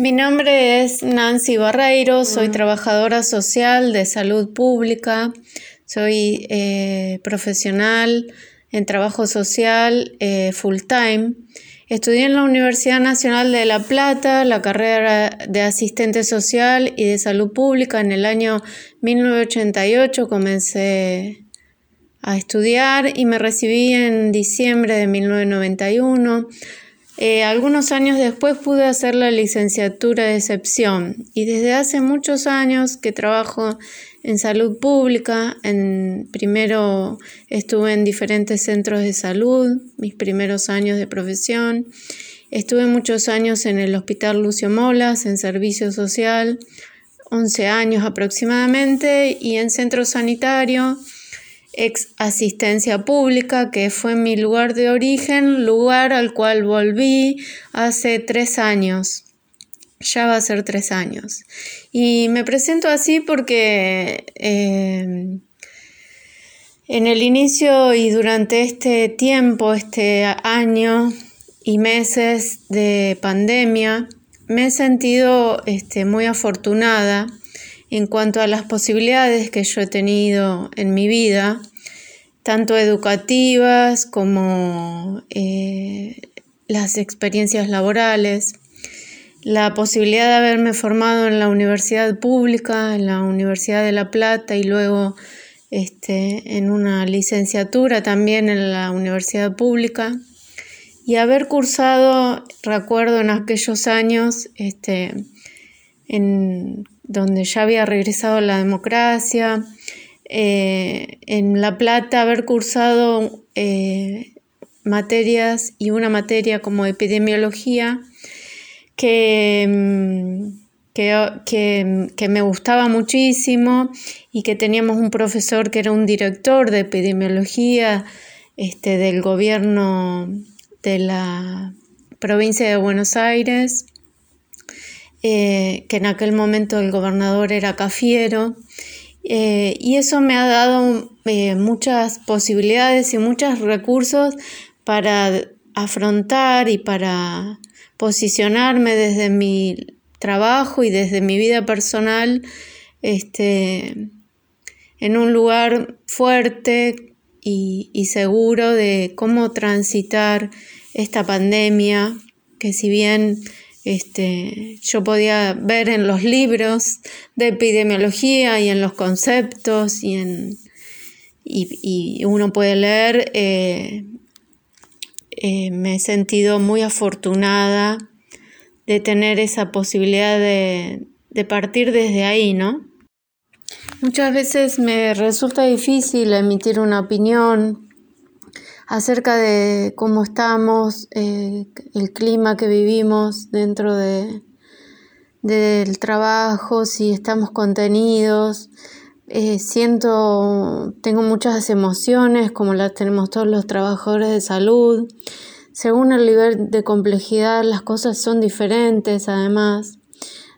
Mi nombre es Nancy Barreiro, soy trabajadora social de salud pública, soy eh, profesional en trabajo social eh, full time. Estudié en la Universidad Nacional de La Plata la carrera de asistente social y de salud pública. En el año 1988 comencé a estudiar y me recibí en diciembre de 1991. Eh, algunos años después pude hacer la licenciatura de excepción y desde hace muchos años que trabajo en salud pública. En, primero estuve en diferentes centros de salud, mis primeros años de profesión. Estuve muchos años en el Hospital Lucio Molas, en servicio social, 11 años aproximadamente, y en centro sanitario ex asistencia pública, que fue mi lugar de origen, lugar al cual volví hace tres años. Ya va a ser tres años. Y me presento así porque eh, en el inicio y durante este tiempo, este año y meses de pandemia, me he sentido este, muy afortunada en cuanto a las posibilidades que yo he tenido en mi vida, tanto educativas como eh, las experiencias laborales, la posibilidad de haberme formado en la universidad pública, en la Universidad de La Plata y luego este, en una licenciatura también en la universidad pública y haber cursado, recuerdo en aquellos años, este, en donde ya había regresado la democracia, eh, en La Plata haber cursado eh, materias y una materia como epidemiología que, mm, que, me gustaba muchísimo y que teníamos un profesor que era un director de epidemiología este, del gobierno de la provincia de Buenos Aires eh, que en aquel momento el gobernador era Cafiero, eh, y eso me ha dado eh, muchas posibilidades y muchos recursos para afrontar y para posicionarme desde mi trabajo y desde mi vida personal este, en un lugar fuerte y, y seguro de cómo transitar esta pandemia, que si bien este, yo podía ver en los libros de epidemiología y en los conceptos y, en, y, uno puede leer, eh, eh, me he sentido muy afortunada de tener esa posibilidad de, de partir desde ahí, ¿no? Muchas veces me resulta difícil emitir una opinión acerca de cómo estamos, eh, el clima que vivimos dentro de, del trabajo, si estamos contenidos. Eh, siento, tengo muchas emociones como las tenemos todos los trabajadores de salud. Según el nivel de complejidad, las cosas son diferentes además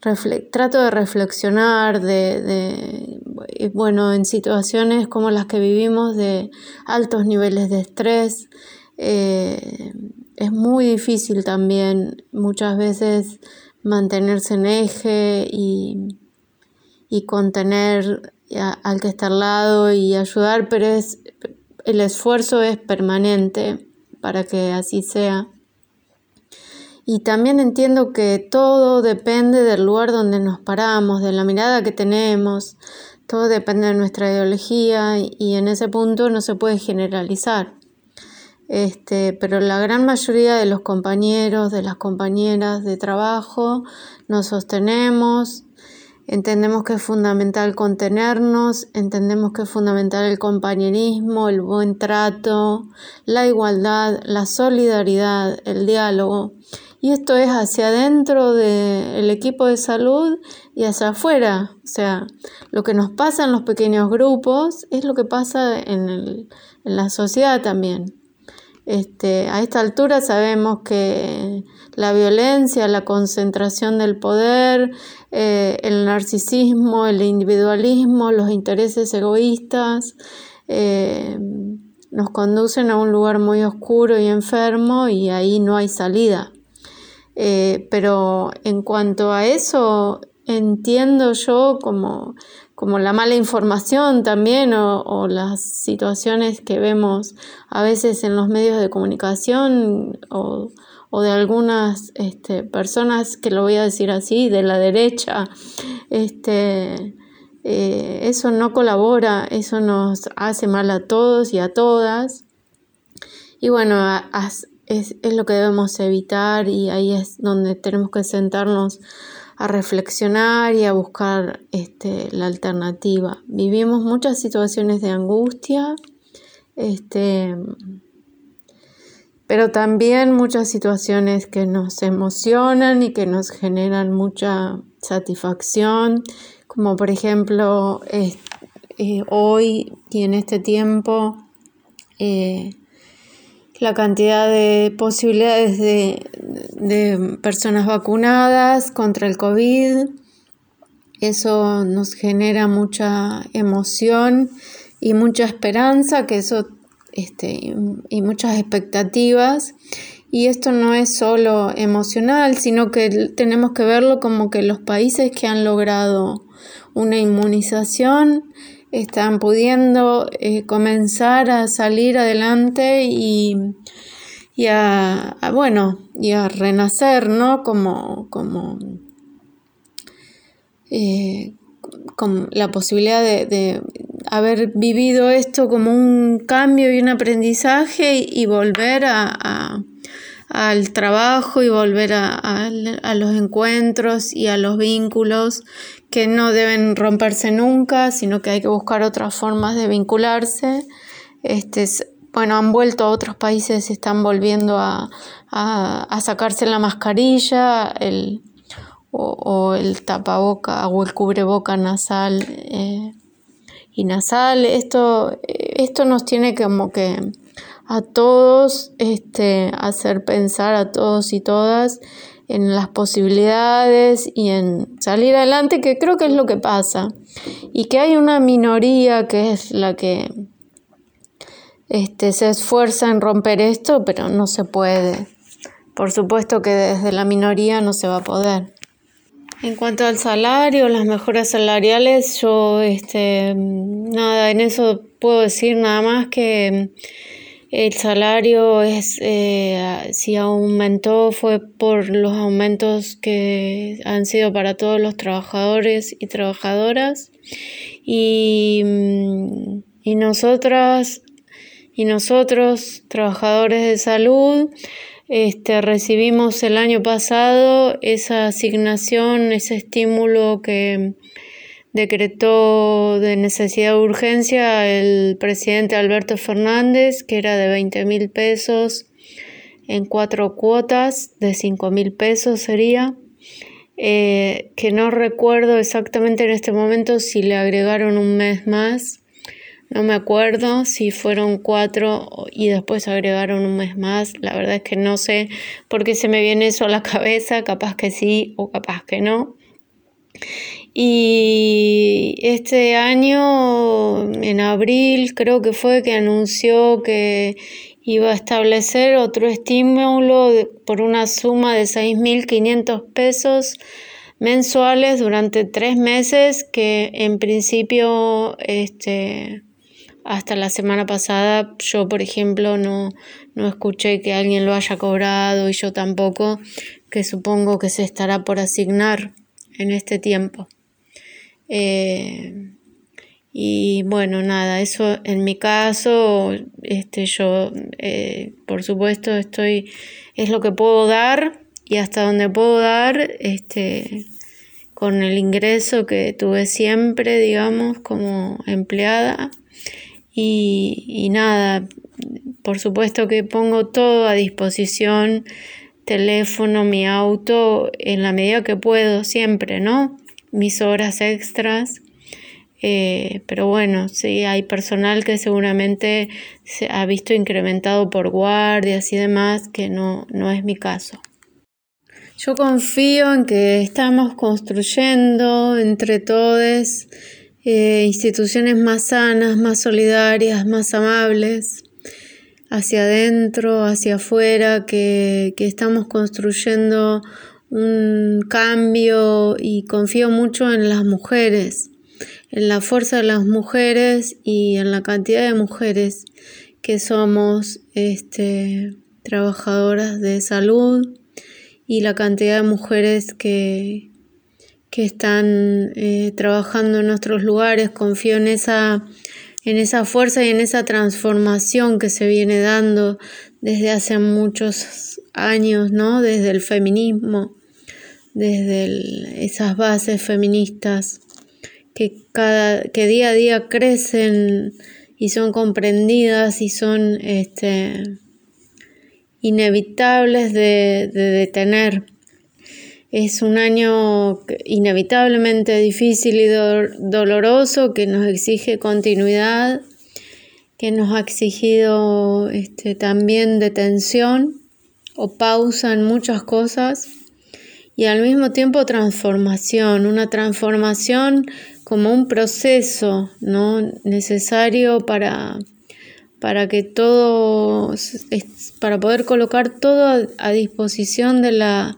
trato de reflexionar de, bueno, en situaciones como las que vivimos de altos niveles de estrés. Eh, es muy difícil también muchas veces mantenerse en eje y, y contener al que está al lado y ayudar, pero es, el esfuerzo es permanente para que así sea. Y también entiendo que todo depende del lugar donde nos paramos, de la mirada que tenemos, todo depende de nuestra ideología y en ese punto no se puede generalizar. Este, pero la gran mayoría de los compañeros, de las compañeras de trabajo, nos sostenemos, entendemos que es fundamental contenernos, entendemos que es fundamental el compañerismo, el buen trato, la igualdad, la solidaridad, el diálogo y esto es hacia adentro del equipo de salud y hacia afuera. O sea, lo que nos pasa en los pequeños grupos es lo que pasa en, la sociedad también. Este, a esta altura sabemos que la violencia, la concentración del poder, eh, el narcisismo, el individualismo, los intereses egoístas, eh, nos conducen a un lugar muy oscuro y enfermo y ahí no hay salida. Eh, pero en cuanto a eso, entiendo yo como, como la mala información también o, las situaciones que vemos a veces en los medios de comunicación o, de algunas este, personas, que lo voy a decir así, de la derecha, este, eh, eso no colabora, eso nos hace mal a todos y a todas. Y bueno, es, es lo que debemos evitar y ahí es donde tenemos que sentarnos a reflexionar y a buscar este, la alternativa. Vivimos muchas situaciones de angustia, este, pero también muchas situaciones que nos emocionan y que nos generan mucha satisfacción, como por ejemplo eh, hoy y en este tiempo eh, la cantidad de posibilidades de, personas vacunadas contra el COVID. Eso nos genera mucha emoción y mucha esperanza, que eso este, y muchas expectativas. Y esto no es solo emocional, sino que tenemos que verlo como que los países que han logrado una inmunización están pudiendo eh, comenzar a salir adelante y, a, bueno, y a renacer, ¿no? Como, como eh, con la posibilidad de, haber vivido esto como un cambio y un aprendizaje y, volver a, al trabajo y volver a, los encuentros y a los vínculos que no deben romperse nunca, sino que hay que buscar otras formas de vincularse. Este, bueno, han vuelto a otros países, están volviendo a, sacarse la mascarilla el, o, el tapaboca o el cubreboca nasal eh, y nasal. Esto, esto nos tiene como que a todos este, hacer pensar a todos y todas en las posibilidades y en salir adelante, que creo que es lo que pasa. Y que hay una minoría que es la que este, se esfuerza en romper esto, pero no se puede. Por supuesto que desde la minoría no se va a poder. En cuanto al salario, las mejoras salariales, yo este, nada, en eso puedo decir nada más que el salario es, eh, si aumentó fue por los aumentos que han sido para todos los trabajadores y trabajadoras. Y, mm, y nosotras y nosotros, trabajadores de salud, este, recibimos el año pasado esa asignación, ese estímulo que decretó de necesidad de urgencia el presidente Alberto Fernández, que era de 20 mil pesos en cuatro cuotas de 5 mil pesos sería, eh, que no recuerdo exactamente en este momento si le agregaron un mes más, no me acuerdo si fueron cuatro y después agregaron un mes más, la verdad es que no sé por qué se me viene eso a la cabeza, capaz que sí o capaz que no. Y este año, en abril, creo que fue que anunció que iba a establecer otro estímulo por una suma de 6.500 pesos mensuales durante tres meses que en principio este, hasta la semana pasada yo por ejemplo no, no escuché que alguien lo haya cobrado y yo tampoco que supongo que se estará por asignar en este tiempo. Eh, y bueno, nada, eso en mi caso, este, yo eh, por supuesto estoy, es lo que puedo dar y hasta donde puedo dar, este, con el ingreso que tuve siempre, digamos, como empleada. Y, y nada, por supuesto que pongo todo a disposición, teléfono, mi auto, en la medida que puedo, siempre, ¿no? mis horas extras. Eh, pero bueno, sí, hay personal que seguramente se ha visto incrementado por guardias y demás, que no, no es mi caso. Yo confío en que estamos construyendo entre todos eh, instituciones más sanas, más solidarias, más amables, hacia adentro, hacia afuera, que, que estamos construyendo un cambio y confío mucho en las mujeres, en la fuerza de las mujeres y en la cantidad de mujeres que somos este, trabajadoras de salud y la cantidad de mujeres que, que están eh, trabajando en nuestros lugares. Confío en esa, en esa fuerza y en esa transformación que se viene dando desde hace muchos años, ¿no? Desde el feminismo, desde esas bases feministas que, cada, que día a día crecen y son comprendidas y son este, inevitables de, detener. Es un año inevitablemente difícil y doloroso que nos exige continuidad, que nos ha exigido este, también detención o pausa en muchas cosas y al mismo tiempo transformación, una transformación como un proceso ¿no? necesario para, para que todo, para poder colocar todo a, disposición de la,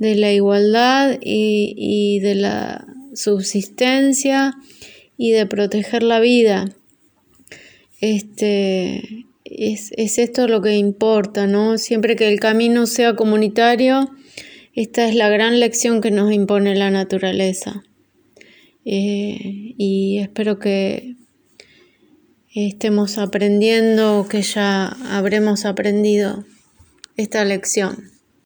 de la igualdad y, de la subsistencia y de proteger la vida. Este, es, es, esto lo que importa, ¿no? Siempre que el camino sea comunitario, esta es la gran lección que nos impone la naturaleza. Eh, y espero que estemos aprendiendo, que ya habremos aprendido esta lección.